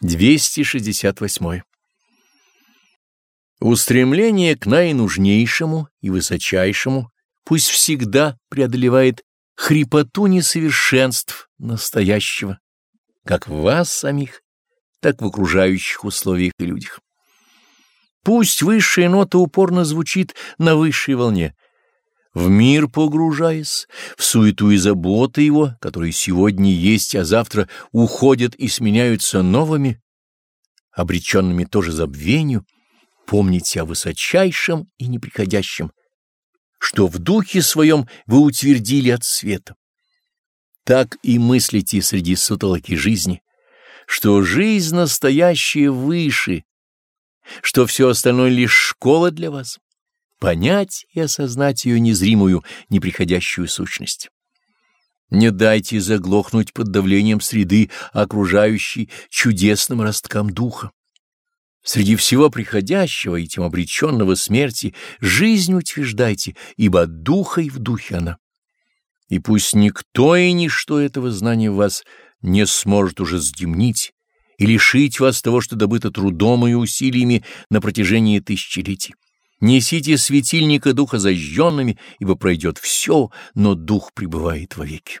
268. Устремление к наинужнейшему и высочайшему пусть всегда преодолевает хрипоту несовершенств настоящего, как в вас самих, так в окружающих условиях и людях. Пусть высшая нота упорно звучит на высшей волне, в мир погружаясь, в суету и заботы его, которые сегодня есть, а завтра уходят и сменяются новыми, обреченными тоже забвению, помните о высочайшем и неприходящем, что в духе своем вы утвердили от света. Так и мыслите среди сутолоки жизни, что жизнь настоящая выше, что все остальное лишь школа для вас понять и осознать ее незримую, неприходящую сущность. Не дайте заглохнуть под давлением среды, окружающей чудесным росткам духа. Среди всего приходящего и тем обреченного смерти жизнь утверждайте, ибо от духа и в духе она. И пусть никто и ничто этого знания в вас не сможет уже сдемнить и лишить вас того, что добыто трудом и усилиями на протяжении тысячелетий. Несите светильника духа зажженными, ибо пройдет все, но дух пребывает вовеки.